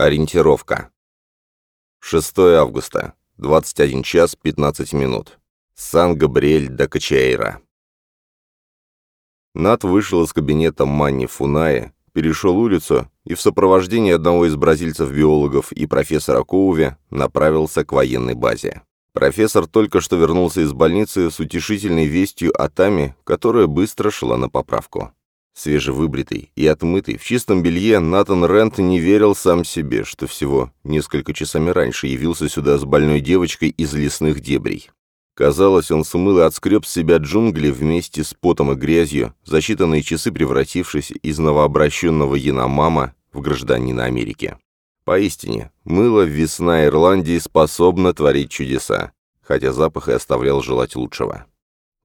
Ориентировка. 6 августа. 21 час 15 минут. Сан-Габриэль до Качаэйра. Нат вышел из кабинета Манни Фунаи, перешел улицу и в сопровождении одного из бразильцев-биологов и профессора Коуви направился к военной базе. Профессор только что вернулся из больницы с утешительной вестью о Таме, которая быстро шла на поправку. Свежевыбритый и отмытый, в чистом белье, Натан Рент не верил сам себе, что всего несколько часами раньше явился сюда с больной девочкой из лесных дебрей. Казалось, он смыл и отскреб с себя джунгли вместе с потом и грязью, за считанные часы превратившись из новообращенного Яномама в гражданина Америки. Поистине, мыло весна Ирландии способно творить чудеса, хотя запах и оставлял желать лучшего.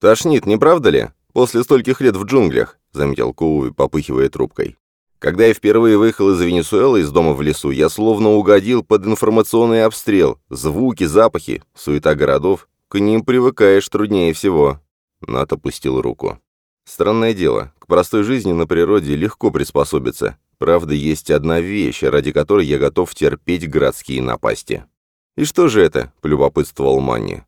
«Тошнит, не правда ли? После стольких лет в джунглях», — заметил Коуи, попыхивая трубкой. «Когда я впервые выехал из Венесуэлы, из дома в лесу, я словно угодил под информационный обстрел. Звуки, запахи, суета городов. К ним привыкаешь труднее всего». Нат опустил руку. «Странное дело. К простой жизни на природе легко приспособиться. Правда, есть одна вещь, ради которой я готов терпеть городские напасти. «И что же это?» — полюбопытствовал Манни.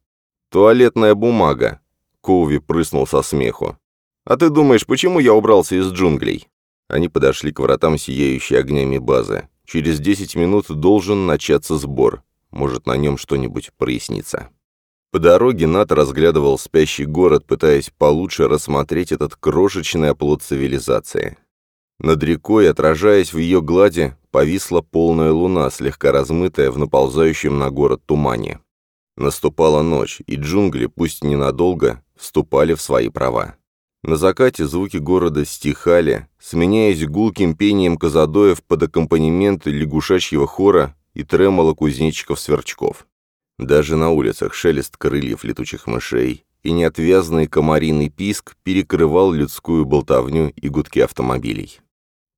«Туалетная бумага». Коуви прыснул со смеху. «А ты думаешь, почему я убрался из джунглей?» Они подошли к вратам сияющей огнями базы. Через десять минут должен начаться сбор. Может, на нем что-нибудь прояснится. По дороге Нат разглядывал спящий город, пытаясь получше рассмотреть этот крошечный оплот цивилизации. Над рекой, отражаясь в ее глади, повисла полная луна, слегка размытая в наползающем на город тумане. Наступала ночь, и джунгли, пусть ненадолго, вступали в свои права. На закате звуки города стихали, сменяясь гулким пением казадоев под аккомпанемент лягушачьего хора и тремоло кузнечиков-сверчков. Даже на улицах шелест крыльев летучих мышей и неотвязный комариный писк перекрывал людскую болтовню и гудки автомобилей.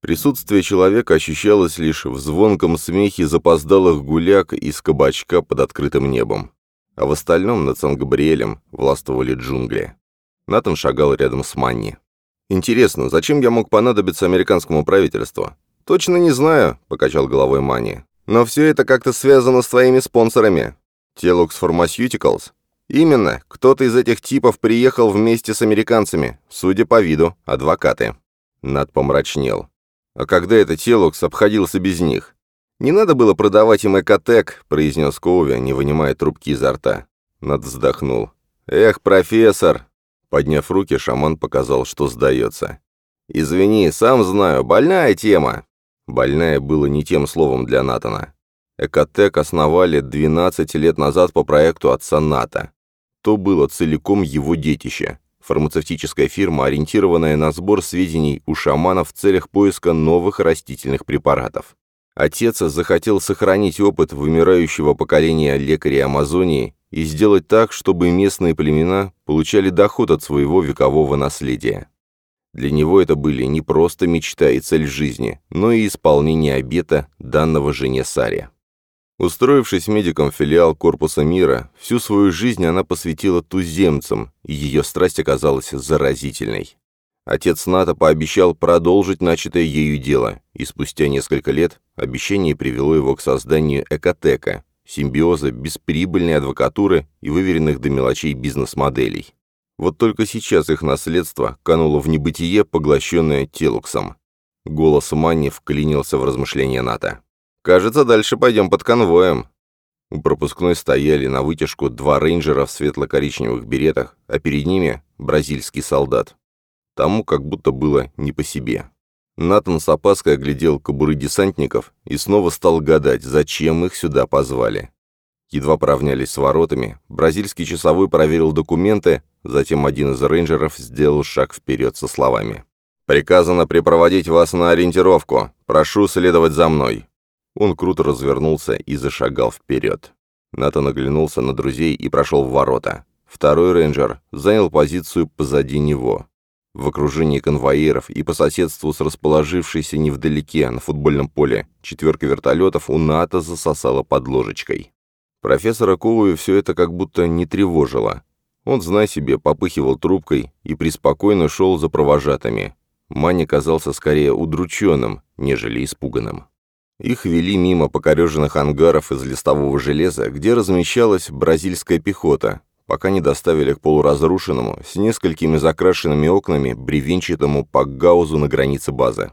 Присутствие человека ощущалось лишь в звонком смехе запоздалых гуляк из кабачка под открытым небом. А в остальном над Сан-Габриэлем властвовали джунгли. Натан шагал рядом с Манни. «Интересно, зачем я мог понадобиться американскому правительству?» «Точно не знаю», — покачал головой Манни. «Но все это как-то связано с твоими спонсорами. Телукс Pharmaceuticals?» «Именно. Кто-то из этих типов приехал вместе с американцами. Судя по виду, адвокаты». Над помрачнел. А когда этот Телукс обходился без них? «Не надо было продавать им экотек», — произнес Коуви, не вынимая трубки изо рта. Над вздохнул. «Эх, профессор!» Подняв руки, шаман показал, что сдается. «Извини, сам знаю, больная тема». «Больная» было не тем словом для Натана. Экотек основали 12 лет назад по проекту отца Ната. То было целиком его детище фармацевтическая фирма, ориентированная на сбор сведений у шаманов в целях поиска новых растительных препаратов. Отец захотел сохранить опыт вымирающего поколения лекарей Амазонии и сделать так, чтобы местные племена получали доход от своего векового наследия. Для него это были не просто мечта и цель жизни, но и исполнение обета, данного жене Саре. Устроившись медиком в филиал Корпуса мира, всю свою жизнь она посвятила туземцам, и ее страсть оказалась заразительной. Отец Ната пообещал продолжить начатое ею дело, и спустя несколько лет обещание привело его к созданию экотека, симбиоза бесприбыльной адвокатуры и выверенных до мелочей бизнес-моделей. Вот только сейчас их наследство кануло в небытие, поглощенное Телуксом. Голос Манни вклинился в размышления Ната. Кажется, дальше пойдем под конвоем». У пропускной стояли на вытяжку два рейнджера в светло-коричневых беретах, а перед ними бразильский солдат. Тому как будто было не по себе. Натан с опаской оглядел кобуры десантников и снова стал гадать, зачем их сюда позвали. Едва поравнялись с воротами, бразильский часовой проверил документы, затем один из рейнджеров сделал шаг вперед со словами. «Приказано припроводить вас на ориентировку. Прошу следовать за мной». Он круто развернулся и зашагал вперед. Натан оглянулся на друзей и прошел в ворота. Второй рейнджер занял позицию позади него. В окружении конвоиров и по соседству с расположившейся невдалеке на футбольном поле четверка вертолетов у НАТО засосала под ложечкой. Профессора Ковую все это как будто не тревожило. Он, знай себе, попыхивал трубкой и преспокойно шел за провожатыми. Мани казался скорее удрученным, нежели испуганным. Их вели мимо покореженных ангаров из листового железа, где размещалась бразильская пехота, пока не доставили к полуразрушенному, с несколькими закрашенными окнами, бревенчатому пакгаузу на границе базы.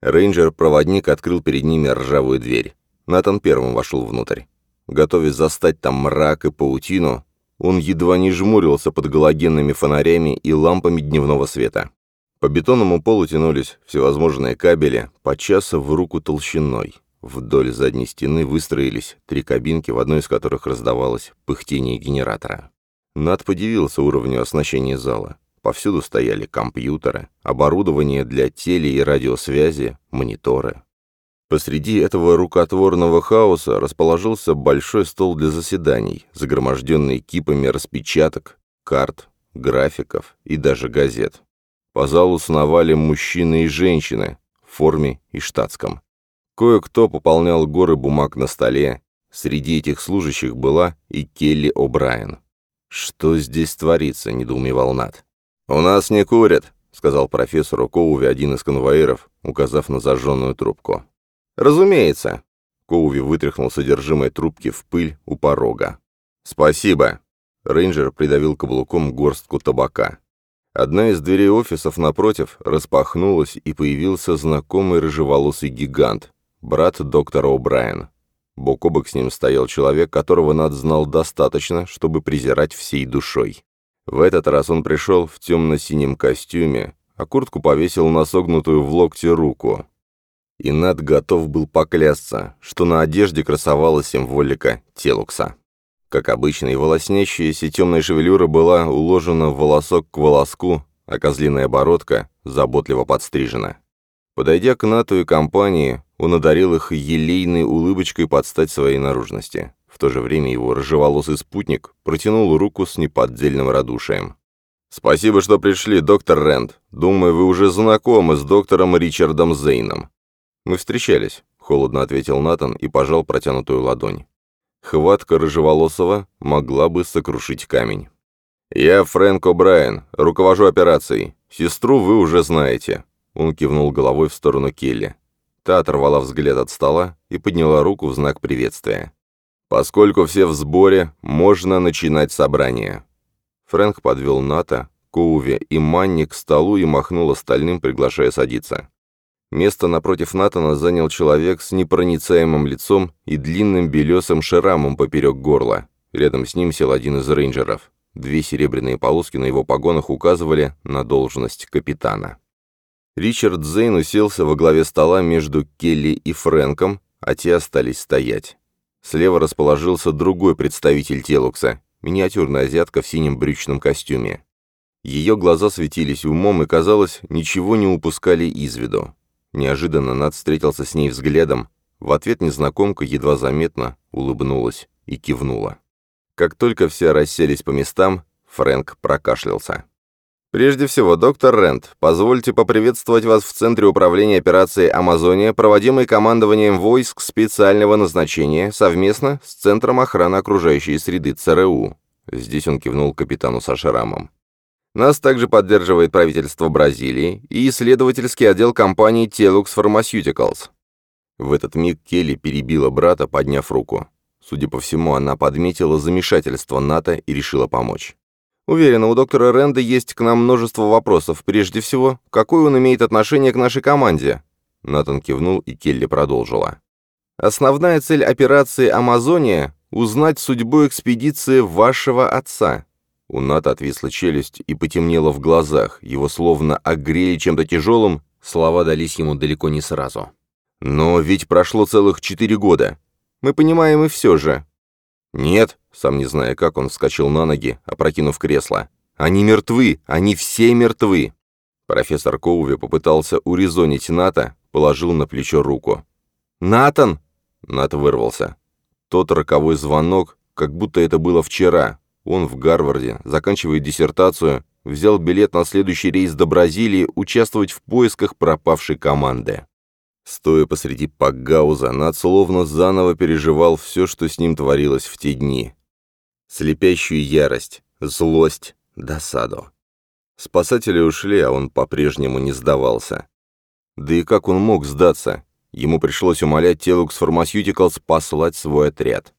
Рейнджер-проводник открыл перед ними ржавую дверь. Натан первым вошел внутрь. Готовясь застать там мрак и паутину, он едва не жмурился под галогенными фонарями и лампами дневного света. По бетонному полу тянулись всевозможные кабели, по в руку толщиной. Вдоль задней стены выстроились три кабинки, в одной из которых раздавалось пыхтение генератора. Над подивился уровню оснащения зала. Повсюду стояли компьютеры, оборудование для теле- и радиосвязи, мониторы. Посреди этого рукотворного хаоса расположился большой стол для заседаний, загроможденный кипами распечаток, карт, графиков и даже газет. По залу сновали мужчины и женщины в форме и штатском. Кое-кто пополнял горы бумаг на столе. Среди этих служащих была и Келли О'Брайен. «Что здесь творится?» — недоумевал Нат. «У нас не курят», — сказал профессору Коуви один из конвоиров, указав на зажженную трубку. «Разумеется». Коуви вытряхнул содержимое трубки в пыль у порога. «Спасибо». Рейнджер придавил каблуком горстку табака. Одна из дверей офисов напротив распахнулась, и появился знакомый рыжеволосый гигант, брат доктора О'Брайен. Бок о бок с ним стоял человек, которого Над знал достаточно, чтобы презирать всей душой. В этот раз он пришел в темно-синем костюме, а куртку повесил на согнутую в локте руку. И Над готов был поклясться, что на одежде красовалась символика Телукса. Как обычно, и волоснящаяся темная шевелюра была уложена волосок к волоску, а козлиная бородка заботливо подстрижена. Подойдя к Нату и компании, он одарил их елейной улыбочкой под стать своей наружности. В то же время его рыжеволосый спутник протянул руку с неподдельным радушием. «Спасибо, что пришли, доктор Рэнд. Думаю, вы уже знакомы с доктором Ричардом Зейном. «Мы встречались», — холодно ответил Натан и пожал протянутую ладонь. Хватка рыжеволосого могла бы сокрушить камень. «Я Фрэнк О'Брайен, руковожу операцией. Сестру вы уже знаете». Он кивнул головой в сторону Келли. Та оторвала взгляд от стола и подняла руку в знак приветствия. «Поскольку все в сборе, можно начинать собрание». Фрэнк подвел Ната, Коуви и Манни к столу и махнул остальным, приглашая садиться. Место напротив Натана занял человек с непроницаемым лицом и длинным белесым шрамом поперек горла. Рядом с ним сел один из рейнджеров. Две серебряные полоски на его погонах указывали на должность капитана. Ричард Зейн уселся во главе стола между Келли и Фрэнком, а те остались стоять. Слева расположился другой представитель Телукса, миниатюрная азиатка в синем брючном костюме. Ее глаза светились умом и, казалось, ничего не упускали из виду. Неожиданно Над встретился с ней взглядом. В ответ незнакомка едва заметно улыбнулась и кивнула. Как только все расселись по местам, Фрэнк прокашлялся. «Прежде всего, доктор Рент, позвольте поприветствовать вас в Центре управления операцией «Амазония», проводимой командованием войск специального назначения совместно с Центром охраны окружающей среды ЦРУ». Здесь он кивнул капитану со шрамом. Нас также поддерживает правительство Бразилии и исследовательский отдел компании Telux Pharmaceuticals. В этот миг Келли перебила брата, подняв руку. Судя по всему, она подметила замешательство НАТО и решила помочь. Уверена, у доктора Ренда есть к нам множество вопросов. Прежде всего, какое он имеет отношение к нашей команде? Натан кивнул, и Келли продолжила. Основная цель операции «Амазония» — узнать судьбу экспедиции вашего отца. У Ната отвисла челюсть и потемнело в глазах, его словно огрели чем-то тяжелым, слова дались ему далеко не сразу. «Но ведь прошло целых четыре года. Мы понимаем и все же». «Нет», сам не зная как, он вскочил на ноги, опрокинув кресло. «Они мертвы! Они все мертвы!» Профессор Коуви попытался урезонить Ната, положил на плечо руку. «Натан!» Нат вырвался. Тот роковой звонок, как будто это было вчера, он в Гарварде, заканчивает диссертацию, взял билет на следующий рейс до Бразилии участвовать в поисках пропавшей команды. Стоя посреди Пакгауза, Над словно заново переживал все, что с ним творилось в те дни. Слепящую ярость, злость, досаду. Спасатели ушли, а он по-прежнему не сдавался. Да и как он мог сдаться? Ему пришлось умолять Telux Pharmaceuticals послать свой отряд.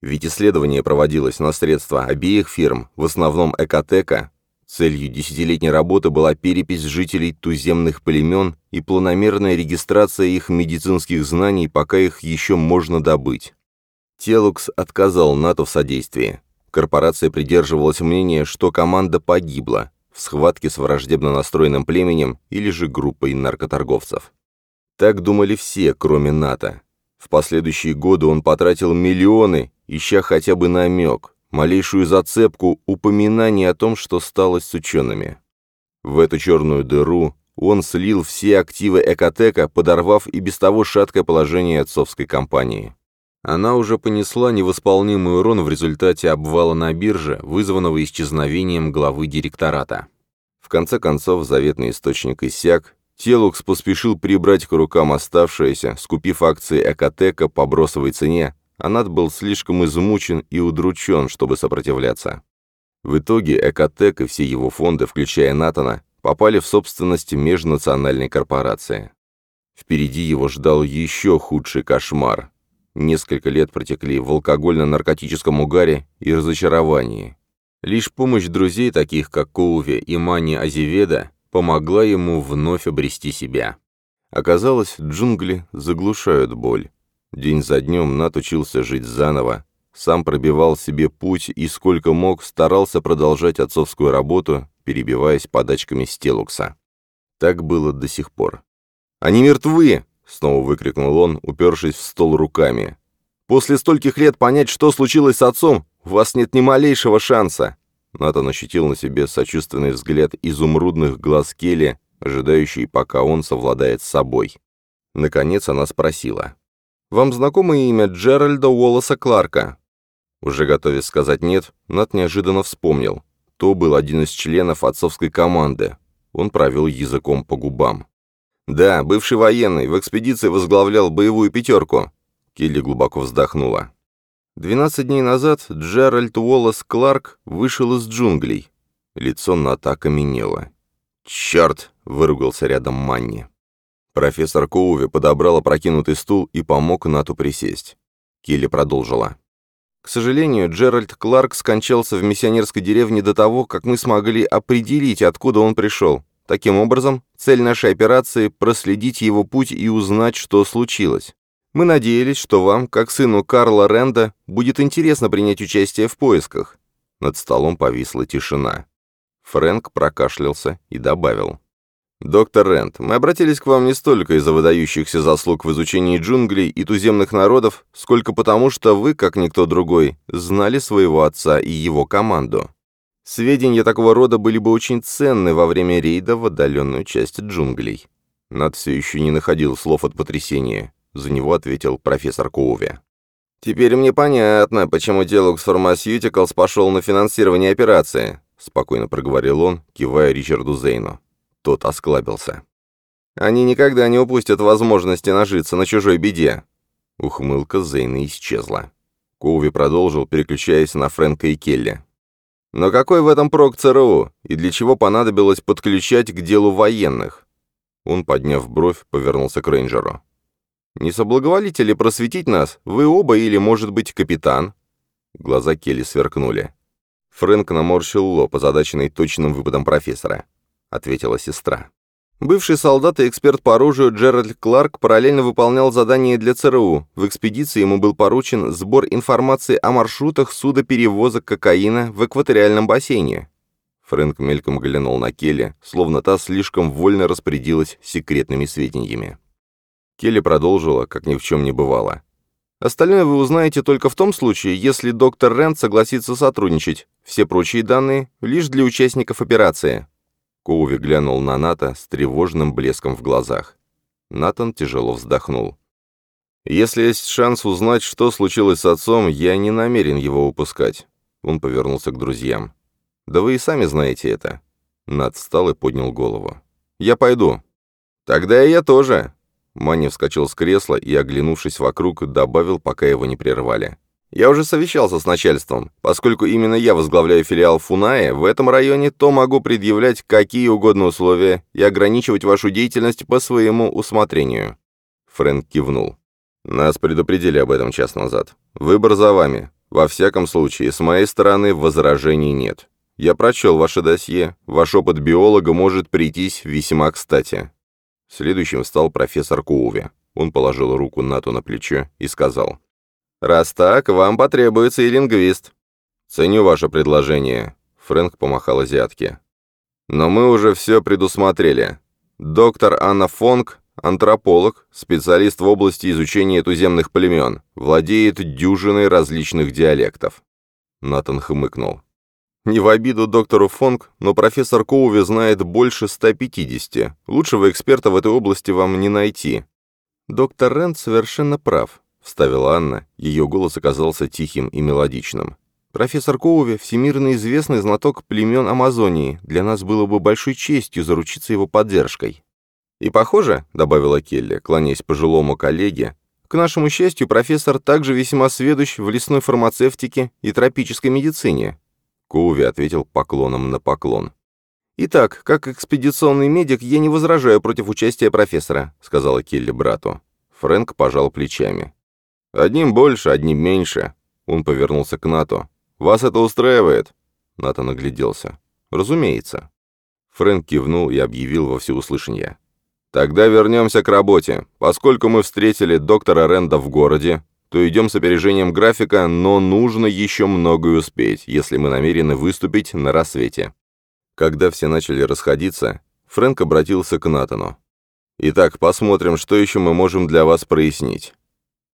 Ведь исследование проводилось на средства обеих фирм, в основном Экотека. Целью десятилетней работы была перепись жителей туземных племен и планомерная регистрация их медицинских знаний, пока их еще можно добыть. Телукс отказал НАТО в содействии. Корпорация придерживалась мнения, что команда погибла в схватке с враждебно настроенным племенем или же группой наркоторговцев. Так думали все, кроме НАТО. В последующие годы он потратил миллионы, ища хотя бы намек, малейшую зацепку, упоминание о том, что стало с учеными. В эту черную дыру он слил все активы Экотека, подорвав и без того шаткое положение отцовской компании. Она уже понесла невосполнимый урон в результате обвала на бирже, вызванного исчезновением главы директората. В конце концов, заветный источник иссяк, Телукс поспешил прибрать к рукам оставшееся, скупив акции Экотека по бросовой цене, а Над был слишком измучен и удручен, чтобы сопротивляться. В итоге Экотек и все его фонды, включая Натана, попали в собственность межнациональной корпорации. Впереди его ждал еще худший кошмар Несколько лет протекли в алкогольно-наркотическом угаре и разочаровании. Лишь помощь друзей, таких как Коуви и Мани Азеведа, помогла ему вновь обрести себя. Оказалось, джунгли заглушают боль. День за днем Нат учился жить заново, сам пробивал себе путь и сколько мог старался продолжать отцовскую работу, перебиваясь подачками Стелукса. Так было до сих пор. «Они мертвы!» снова выкрикнул он, упершись в стол руками. «После стольких лет понять, что случилось с отцом, у вас нет ни малейшего шанса!» Натан ощутил на себе сочувственный взгляд изумрудных глаз Келли, ожидающий, пока он совладает с собой. Наконец она спросила. «Вам знакомо имя Джеральда Уоллеса Кларка?» Уже готовясь сказать «нет», Нат неожиданно вспомнил. То был один из членов отцовской команды. Он провел языком по губам. «Да, бывший военный, в экспедиции возглавлял боевую пятерку». Келли глубоко вздохнула. Двенадцать дней назад Джеральд Уоллес Кларк вышел из джунглей. Лицо Ната окаменело. «Черт!» — выругался рядом Манни. Профессор Коуви подобрал опрокинутый стул и помог Нату присесть. Келли продолжила. «К сожалению, Джеральд Кларк скончался в миссионерской деревне до того, как мы смогли определить, откуда он пришел. Таким образом, цель нашей операции – проследить его путь и узнать, что случилось. Мы надеялись, что вам, как сыну Карла Ренда, будет интересно принять участие в поисках». Над столом повисла тишина. Фрэнк прокашлялся и добавил. «Доктор Рэнд, мы обратились к вам не столько из-за выдающихся заслуг в изучении джунглей и туземных народов, сколько потому, что вы, как никто другой, знали своего отца и его команду. Сведения такого рода были бы очень ценны во время рейда в отдаленную часть джунглей. Над все еще не находил слов от потрясения. За него ответил профессор Коуви. «Теперь мне понятно, почему Delux Pharmaceuticals пошел на финансирование операции», спокойно проговорил он, кивая Ричарду Зейну. Тот осклабился. «Они никогда не упустят возможности нажиться на чужой беде». Ухмылка Зейна исчезла. Коуви продолжил, переключаясь на Фрэнка и Келли. Но какой в этом прок ЦРУ, и для чего понадобилось подключать к делу военных? Он, подняв бровь, повернулся к рейнджеру. «Не соблаговолите ли просветить нас? Вы оба или, может быть, капитан?» Глаза Келли сверкнули. Фрэнк наморщил лоб, озадаченный точным выпадом профессора. Ответила сестра. Бывший солдат и эксперт по оружию Джеральд Кларк параллельно выполнял задание для ЦРУ. В экспедиции ему был поручен сбор информации о маршрутах судоперевозок кокаина в экваториальном бассейне. Фрэнк мельком глянул на Келли, словно та слишком вольно распорядилась секретными сведениями. Келли продолжила, как ни в чем не бывало. «Остальное вы узнаете только в том случае, если доктор Рэнд согласится сотрудничать. Все прочие данные — лишь для участников операции. Коуви глянул на Ната с тревожным блеском в глазах. Натан тяжело вздохнул. «Если есть шанс узнать, что случилось с отцом, я не намерен его упускать». Он повернулся к друзьям. «Да вы и сами знаете это». Нат встал и поднял голову. «Я пойду». «Тогда и я тоже». Манни вскочил с кресла и, оглянувшись вокруг, добавил, пока его не прервали. Я уже совещался с начальством. Поскольку именно я возглавляю филиал Фунае в этом районе, то могу предъявлять какие угодно условия и ограничивать вашу деятельность по своему усмотрению». Фрэнк кивнул. «Нас предупредили об этом час назад. Выбор за вами. Во всяком случае, с моей стороны возражений нет. Я прочел ваше досье. Ваш опыт биолога может прийтись весьма кстати». Следующим стал профессор Коуви. Он положил руку Нату на плечо и сказал. «Раз так, вам потребуется и лингвист». «Ценю ваше предложение», — Фрэнк помахал азиатке. «Но мы уже все предусмотрели. Доктор Анна Фонг, антрополог, специалист в области изучения туземных племен, владеет дюжиной различных диалектов». Натан хмыкнул. Не в обиду доктору Фонг, но профессор Коуви знает больше 150. Лучшего эксперта в этой области вам не найти. Доктор Рент совершенно прав, вставила Анна. Ее голос оказался тихим и мелодичным. Профессор Коуви – всемирно известный знаток племен Амазонии. Для нас было бы большой честью заручиться его поддержкой. И похоже, добавила Келли, кланяясь пожилому коллеге, к нашему счастью, профессор также весьма сведущ в лесной фармацевтике и тропической медицине. Коуви ответил поклоном на поклон. «Итак, как экспедиционный медик, я не возражаю против участия профессора», — сказала Келли брату. Фрэнк пожал плечами. «Одним больше, одним меньше». Он повернулся к Нату. «Вас это устраивает?» Ната нагляделся. «Разумеется». Фрэнк кивнул и объявил во всеуслышание. «Тогда вернемся к работе. Поскольку мы встретили доктора Ренда в городе, то идем с опережением графика, но нужно еще многое успеть, если мы намерены выступить на рассвете. Когда все начали расходиться, Фрэнк обратился к Натану. «Итак, посмотрим, что еще мы можем для вас прояснить».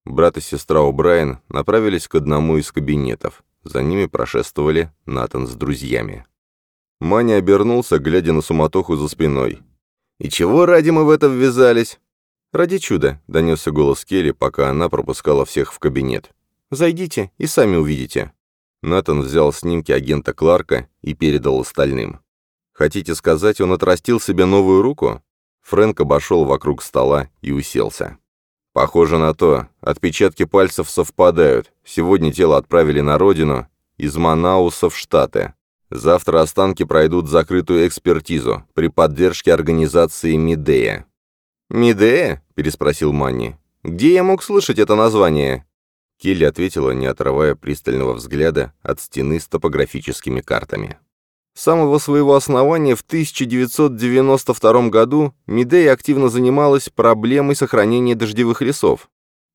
Брат и сестра О'Брайен направились к одному из кабинетов. За ними прошествовали Натан с друзьями. Маня обернулся, глядя на суматоху за спиной. «И чего ради мы в это ввязались?» «Ради чуда», — донесся голос Келли, пока она пропускала всех в кабинет. «Зайдите и сами увидите». Натан взял снимки агента Кларка и передал остальным. «Хотите сказать, он отрастил себе новую руку?» Фрэнк обошел вокруг стола и уселся. «Похоже на то. Отпечатки пальцев совпадают. Сегодня тело отправили на родину, из Манауса в Штаты. Завтра останки пройдут закрытую экспертизу при поддержке организации Мидея. «Медея?» — переспросил Манни. «Где я мог слышать это название?» Келли ответила, не отрывая пристального взгляда от стены с топографическими картами. С самого своего основания в 1992 году Медея активно занималась проблемой сохранения дождевых лесов.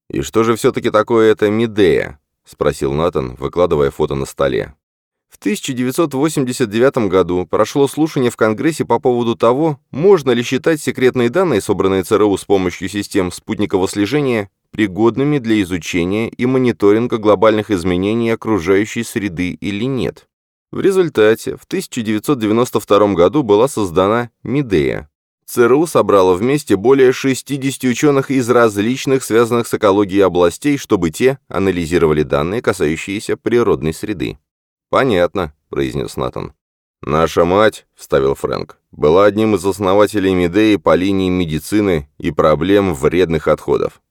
«И что же все-таки такое это Медея?» — спросил Натан, выкладывая фото на столе. В 1989 году прошло слушание в Конгрессе по поводу того, можно ли считать секретные данные, собранные ЦРУ с помощью систем спутникового слежения, пригодными для изучения и мониторинга глобальных изменений окружающей среды или нет. В результате в 1992 году была создана МИДЕЯ. ЦРУ собрала вместе более 60 ученых из различных связанных с экологией областей, чтобы те анализировали данные, касающиеся природной среды. «Понятно», — произнес Натан. «Наша мать», — вставил Фрэнк, — «была одним из основателей Медеи по линии медицины и проблем вредных отходов.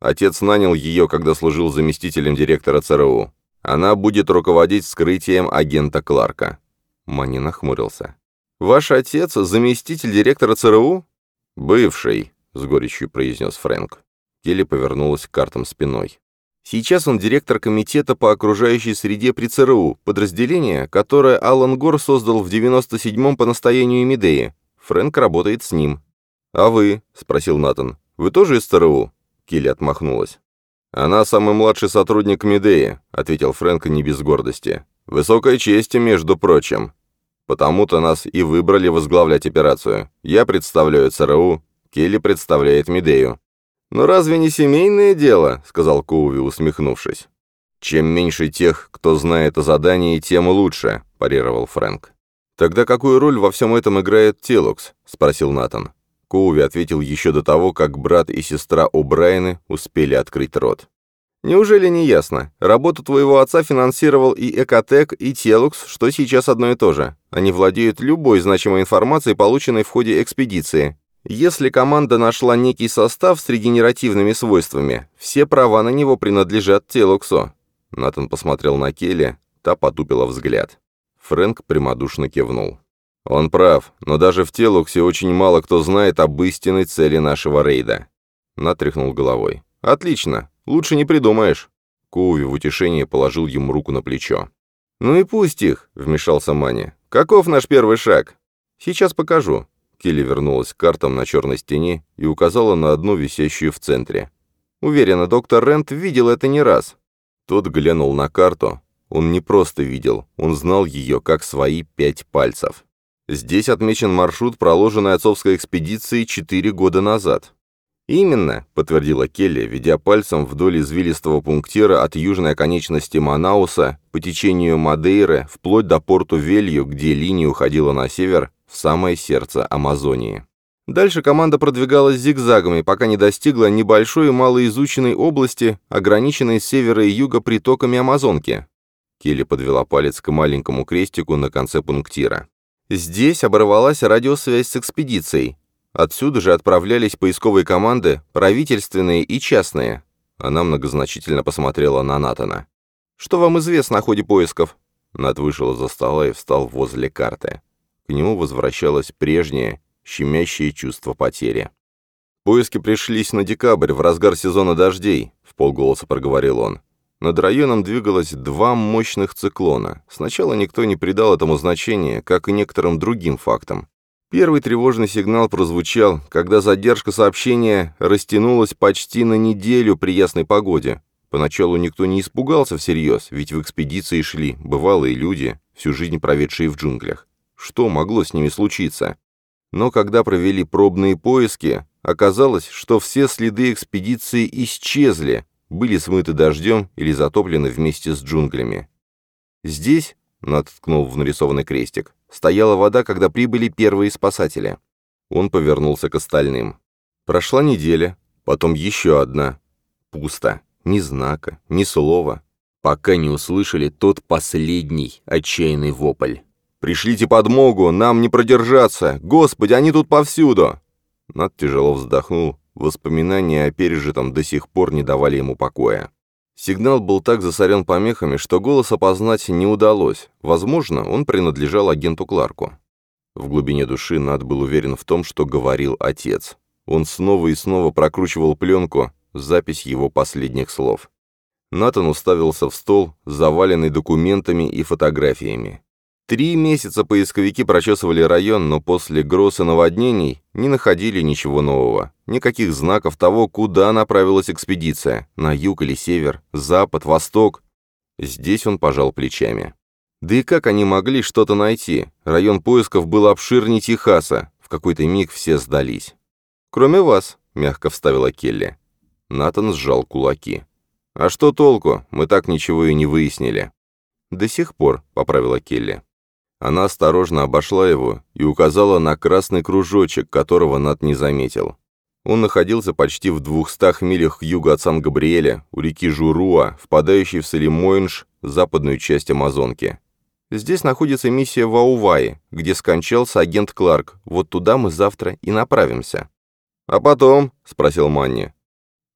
Отец нанял ее, когда служил заместителем директора ЦРУ. Она будет руководить вскрытием агента Кларка». Мани нахмурился. «Ваш отец — заместитель директора ЦРУ?» «Бывший», — с горечью произнес Фрэнк. Келли повернулась к картам спиной. Сейчас он директор комитета по окружающей среде при ЦРУ, подразделение, которое Алан Гор создал в 97-м по настоянию Медеи. Фрэнк работает с ним. «А вы?» — спросил Натан. «Вы тоже из ЦРУ?» Килли отмахнулась. «Она самый младший сотрудник Медеи», — ответил Фрэнк не без гордости. «Высокая честь, между прочим. Потому-то нас и выбрали возглавлять операцию. Я представляю ЦРУ, Келли представляет Медею. «Но разве не семейное дело?» — сказал Коуви, усмехнувшись. «Чем меньше тех, кто знает о задании, тем лучше», — парировал Фрэнк. «Тогда какую роль во всем этом играет Телокс?» — спросил Натан. Коуви ответил еще до того, как брат и сестра О'Брайены успели открыть рот. «Неужели не ясно? Работу твоего отца финансировал и Экотек, и Телокс, что сейчас одно и то же. Они владеют любой значимой информацией, полученной в ходе экспедиции. Если команда нашла некий состав с регенеративными свойствами, все права на него принадлежат Телоксу. Натан посмотрел на Келли, та потупила взгляд. Фрэнк прямодушно кивнул. Он прав, но даже в Телоксе очень мало кто знает об истинной цели нашего рейда. Натряхнул головой. «Отлично. Лучше не придумаешь». Коуви в утешение положил ему руку на плечо. «Ну и пусть их», — вмешался Мани. «Каков наш первый шаг?» «Сейчас покажу». Келли вернулась к картам на черной стене и указала на одну, висящую в центре. Уверена, доктор Рент видел это не раз. Тот глянул на карту. Он не просто видел, он знал ее как свои пять пальцев. Здесь отмечен маршрут, проложенный отцовской экспедицией четыре года назад. «Именно», — подтвердила Келли, ведя пальцем вдоль извилистого пунктира от южной оконечности Манауса по течению Мадейры вплоть до порту Велью, где линия уходила на север, в самое сердце Амазонии. Дальше команда продвигалась зигзагами, пока не достигла небольшой и малоизученной области, ограниченной с севера и юга притоками Амазонки. Келли подвела палец к маленькому крестику на конце пунктира. Здесь оборвалась радиосвязь с экспедицией. Отсюда же отправлялись поисковые команды, правительственные и частные. Она многозначительно посмотрела на Натана. «Что вам известно о ходе поисков?» Нат вышел из-за стола и встал возле карты. К нему возвращалась прежняя, щемящее чувство потери. «Поиски пришлись на декабрь, в разгар сезона дождей», — в полголоса проговорил он. Над районом двигалось два мощных циклона. Сначала никто не придал этому значения, как и некоторым другим фактам. Первый тревожный сигнал прозвучал, когда задержка сообщения растянулась почти на неделю при ясной погоде. Поначалу никто не испугался всерьез, ведь в экспедиции шли бывалые люди, всю жизнь проведшие в джунглях. Что могло с ними случиться? Но когда провели пробные поиски, оказалось, что все следы экспедиции исчезли, были смыты дождем или затоплены вместе с джунглями. Здесь, Над ткнул в нарисованный крестик, стояла вода, когда прибыли первые спасатели. Он повернулся к остальным. Прошла неделя, потом еще одна. Пусто. Ни знака, ни слова. Пока не услышали тот последний отчаянный вопль. «Пришлите подмогу, нам не продержаться! Господи, они тут повсюду!» Над тяжело вздохнул, воспоминания о пережитом до сих пор не давали ему покоя. Сигнал был так засорен помехами, что голос опознать не удалось. Возможно, он принадлежал агенту Кларку. В глубине души Над был уверен в том, что говорил отец. Он снова и снова прокручивал пленку, запись его последних слов. Натан уставился в стол, заваленный документами и фотографиями. Три месяца поисковики прочесывали район, но после гроз и наводнений не находили ничего нового. Никаких знаков того, куда направилась экспедиция. На юг или север, запад, восток. Здесь он пожал плечами. Да и как они могли что-то найти? Район поисков был обширнее Техаса. В какой-то миг все сдались. «Кроме вас», — мягко вставила Келли. Натан сжал кулаки. «А что толку? Мы так ничего и не выяснили». «До сих пор», — поправила Келли. Она осторожно обошла его и указала на красный кружочек, которого Нат не заметил. Он находился почти в двухстах милях к югу от Сан-Габриэля, у реки Журуа, впадающей в Салимойнш, западную часть Амазонки. Здесь находится миссия Вауваи, где скончался агент Кларк. Вот туда мы завтра и направимся. «А потом?» — спросил Манни.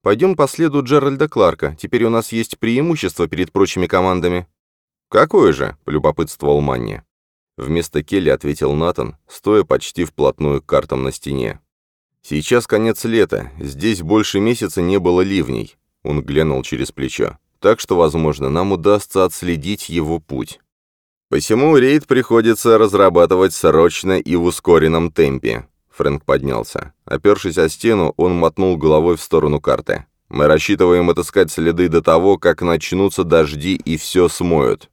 «Пойдем по следу Джеральда Кларка. Теперь у нас есть преимущество перед прочими командами». «Какое же?» — полюбопытствовал Манни. Вместо Келли ответил Натан, стоя почти вплотную к картам на стене. «Сейчас конец лета, здесь больше месяца не было ливней», — он глянул через плечо. «Так что, возможно, нам удастся отследить его путь». «Посему рейд приходится разрабатывать срочно и в ускоренном темпе», — Фрэнк поднялся. Опершись о стену, он мотнул головой в сторону карты. «Мы рассчитываем отыскать следы до того, как начнутся дожди и все смоют.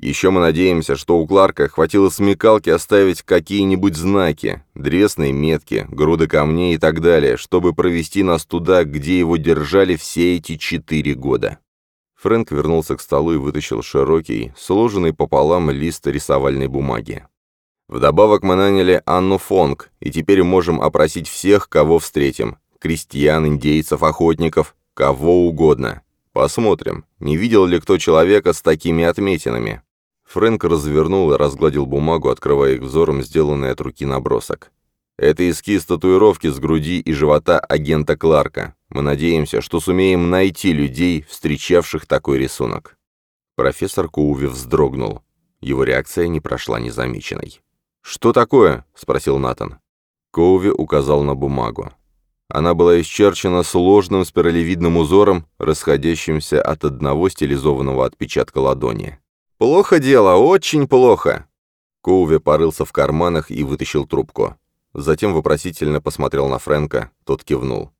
Еще мы надеемся, что у Кларка хватило смекалки оставить какие-нибудь знаки, дресные метки, груды камней и так далее, чтобы провести нас туда, где его держали все эти четыре года. Фрэнк вернулся к столу и вытащил широкий, сложенный пополам лист рисовальной бумаги. Вдобавок мы наняли Анну Фонг, и теперь можем опросить всех, кого встретим. Крестьян, индейцев, охотников, кого угодно. Посмотрим, не видел ли кто человека с такими отметинами. Фрэнк развернул и разгладил бумагу, открывая их взором сделанный от руки набросок. Это эскиз татуировки с груди и живота агента Кларка. Мы надеемся, что сумеем найти людей, встречавших такой рисунок. Профессор Коуви вздрогнул. Его реакция не прошла незамеченной. «Что такое?» — спросил Натан. Коуви указал на бумагу. Она была исчерчена сложным спиралевидным узором, расходящимся от одного стилизованного отпечатка ладони. «Плохо дело, очень плохо!» Коуви порылся в карманах и вытащил трубку. Затем вопросительно посмотрел на Фрэнка, тот кивнул.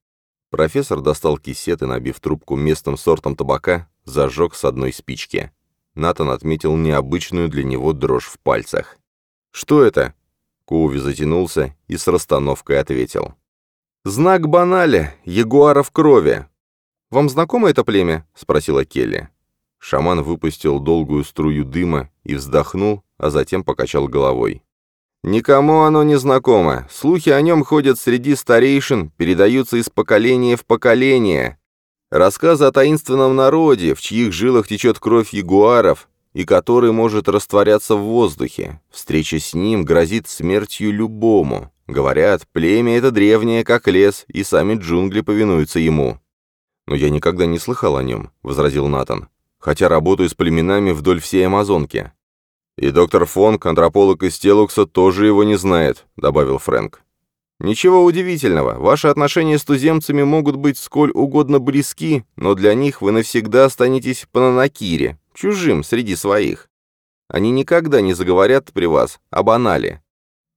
Профессор достал кисет и, набив трубку местным сортом табака, зажег с одной спички. Натан отметил необычную для него дрожь в пальцах. «Что это?» Коуви затянулся и с расстановкой ответил. «Знак банали, ягуара в крови». «Вам знакомо это племя?» — спросила Келли. Шаман выпустил долгую струю дыма и вздохнул, а затем покачал головой. «Никому оно не знакомо. Слухи о нем ходят среди старейшин, передаются из поколения в поколение. Рассказы о таинственном народе, в чьих жилах течет кровь ягуаров, и который может растворяться в воздухе. Встреча с ним грозит смертью любому. Говорят, племя это древнее, как лес, и сами джунгли повинуются ему. «Но я никогда не слыхал о нем», — возразил Натан. «Хотя работаю с племенами вдоль всей Амазонки». «И доктор Фонг, антрополог из Телукса, тоже его не знает», — добавил Фрэнк. «Ничего удивительного. Ваши отношения с туземцами могут быть сколь угодно близки, но для них вы навсегда останетесь пананакире, чужим среди своих. Они никогда не заговорят при вас об анале».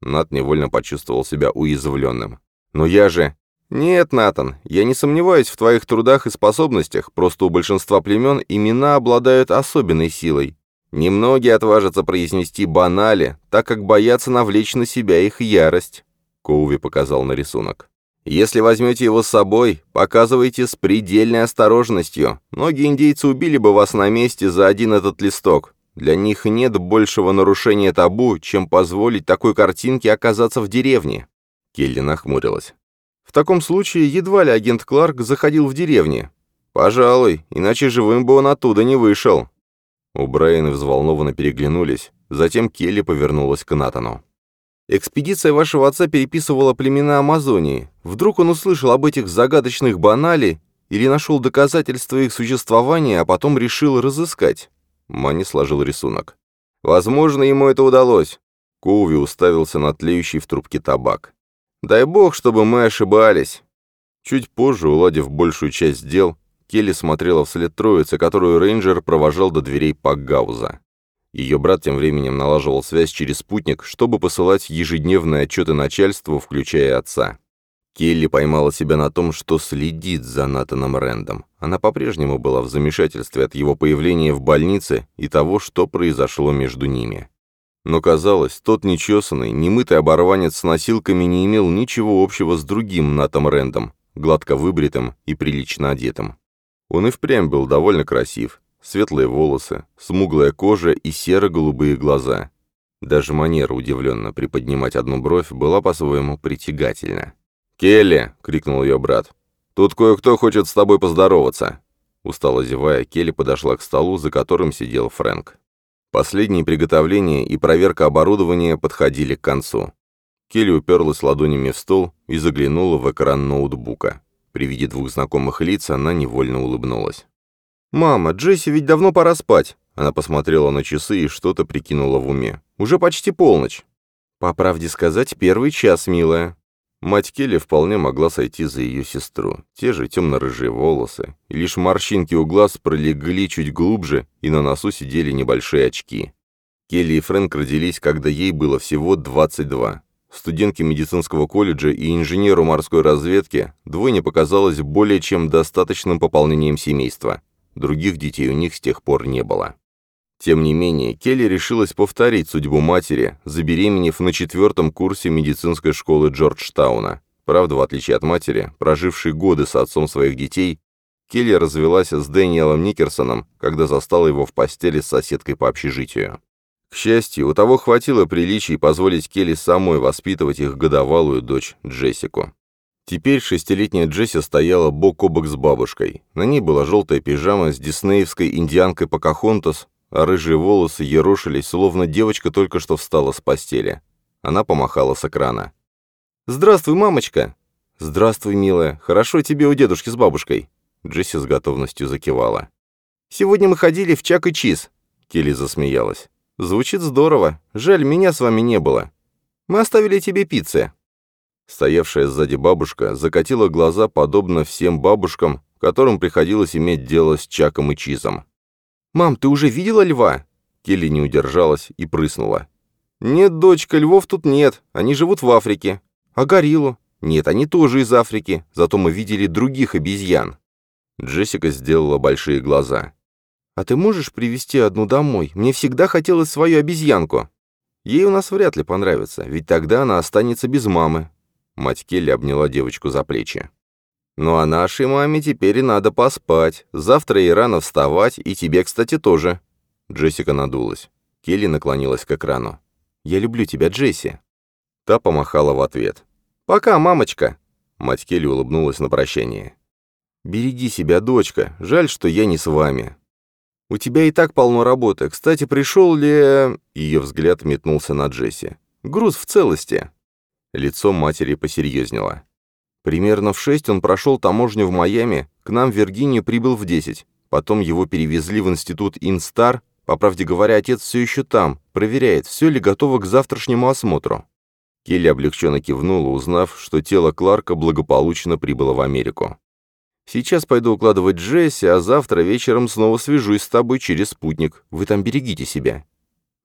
Нат невольно почувствовал себя уязвленным. «Но я же...» «Нет, Натан, я не сомневаюсь в твоих трудах и способностях, просто у большинства племен имена обладают особенной силой. Немногие отважатся произнести банали, так как боятся навлечь на себя их ярость. Коуви показал на рисунок. Если возьмете его с собой, показывайте с предельной осторожностью. Многие индейцы убили бы вас на месте за один этот листок. Для них нет большего нарушения табу, чем позволить такой картинке оказаться в деревне. Келли нахмурилась. В таком случае едва ли агент Кларк заходил в деревни. Пожалуй, иначе живым бы он оттуда не вышел. У Брайана взволнованно переглянулись, затем Келли повернулась к Натану. «Экспедиция вашего отца переписывала племена Амазонии. Вдруг он услышал об этих загадочных банали или нашел доказательства их существования, а потом решил разыскать?» Мани сложил рисунок. «Возможно, ему это удалось». Коуви уставился на тлеющий в трубке табак. «Дай бог, чтобы мы ошибались». Чуть позже, уладив большую часть дел, Келли смотрела вслед троице, которую рейнджер провожал до дверей Пакгауза. Ее брат тем временем налаживал связь через спутник, чтобы посылать ежедневные отчеты начальству, включая отца. Келли поймала себя на том, что следит за Натаном Рэндом. Она по-прежнему была в замешательстве от его появления в больнице и того, что произошло между ними. Но казалось, тот нечесанный, немытый оборванец с носилками не имел ничего общего с другим Натом Рэндом, гладко выбритым и прилично одетым. Он и впрямь был довольно красив. Светлые волосы, смуглая кожа и серо-голубые глаза. Даже манера удивленно приподнимать одну бровь была по-своему притягательна. «Келли!» — крикнул ее брат. «Тут кое-кто хочет с тобой поздороваться!» Устало зевая, Келли подошла к столу, за которым сидел Фрэнк. Последние приготовления и проверка оборудования подходили к концу. Келли уперлась ладонями в стол и заглянула в экран ноутбука. При виде двух знакомых лиц она невольно улыбнулась. «Мама, Джесси ведь давно пора спать!» Она посмотрела на часы и что-то прикинула в уме. «Уже почти полночь!» «По правде сказать, первый час, милая!» Мать Келли вполне могла сойти за ее сестру. Те же темно-рыжие волосы, и лишь морщинки у глаз пролегли чуть глубже, и на носу сидели небольшие очки. Келли и Фрэнк родились, когда ей было всего 22. Студентке медицинского колледжа и инженеру морской разведки двойня показалась более чем достаточным пополнением семейства. Других детей у них с тех пор не было. Тем не менее, Келли решилась повторить судьбу матери, забеременев на четвертом курсе медицинской школы Джорджтауна. Правда, в отличие от матери, прожившей годы с отцом своих детей, Келли развелась с Дэниелом Никерсоном, когда застала его в постели с соседкой по общежитию. К счастью, у того хватило приличий позволить Келли самой воспитывать их годовалую дочь Джессику. Теперь шестилетняя Джесси стояла бок о бок с бабушкой. На ней была желтая пижама с диснеевской индианкой Покахонтас, а рыжие волосы ерошились, словно девочка только что встала с постели. Она помахала с экрана. «Здравствуй, мамочка!» «Здравствуй, милая. Хорошо тебе у дедушки с бабушкой». Джесси с готовностью закивала. «Сегодня мы ходили в Чак и Чиз», — Келли засмеялась. «Звучит здорово. Жаль, меня с вами не было. Мы оставили тебе пиццы». Стоявшая сзади бабушка закатила глаза, подобно всем бабушкам, которым приходилось иметь дело с Чаком и Чизом. «Мам, ты уже видела льва?» Келли не удержалась и прыснула. «Нет, дочка, львов тут нет, они живут в Африке. А гориллу? Нет, они тоже из Африки, зато мы видели других обезьян». Джессика сделала большие глаза. «А ты можешь привезти одну домой? Мне всегда хотелось свою обезьянку». «Ей у нас вряд ли понравится, ведь тогда она останется без мамы». Мать Келли обняла девочку за плечи. «Ну а нашей маме теперь надо поспать. Завтра ей рано вставать, и тебе, кстати, тоже». Джессика надулась. Келли наклонилась к экрану. «Я люблю тебя, Джесси». Та помахала в ответ. «Пока, мамочка!» Мать Келли улыбнулась на прощание. «Береги себя, дочка. Жаль, что я не с вами. У тебя и так полно работы. Кстати, пришел ли...» Ее взгляд метнулся на Джесси. «Груз в целости». Лицо матери посерьезнело. Примерно в шесть он прошел таможню в Майами, к нам в Виргинию прибыл в десять. Потом его перевезли в институт Инстар, по правде говоря, отец все еще там, проверяет, все ли готово к завтрашнему осмотру. Келли облегченно кивнула, узнав, что тело Кларка благополучно прибыло в Америку. «Сейчас пойду укладывать Джесси, а завтра вечером снова свяжусь с тобой через спутник. Вы там берегите себя».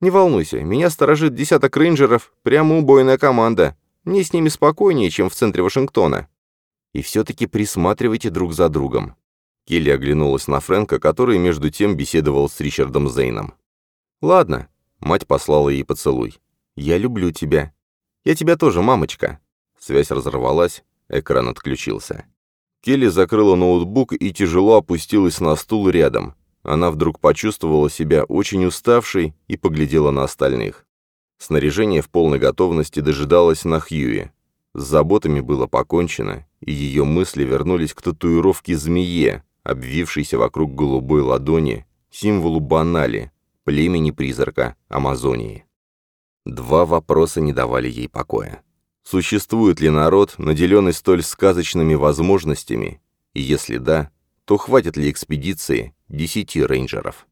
«Не волнуйся, меня сторожит десяток рейнджеров, прямо убойная команда. Мне с ними спокойнее, чем в центре Вашингтона. И все-таки присматривайте друг за другом. Келли оглянулась на Фрэнка, который между тем беседовал с Ричардом Зейном. «Ладно», — мать послала ей поцелуй. «Я люблю тебя». «Я тебя тоже, мамочка». Связь разорвалась, экран отключился. Келли закрыла ноутбук и тяжело опустилась на стул рядом. Она вдруг почувствовала себя очень уставшей и поглядела на остальных. Снаряжение в полной готовности дожидалось на Хьюи. С заботами было покончено, и ее мысли вернулись к татуировке змее, обвившейся вокруг голубой ладони, символу банали, племени призрака Амазонии. Два вопроса не давали ей покоя. Существует ли народ, наделенный столь сказочными возможностями? И если да, то хватит ли экспедиции десяти рейнджеров?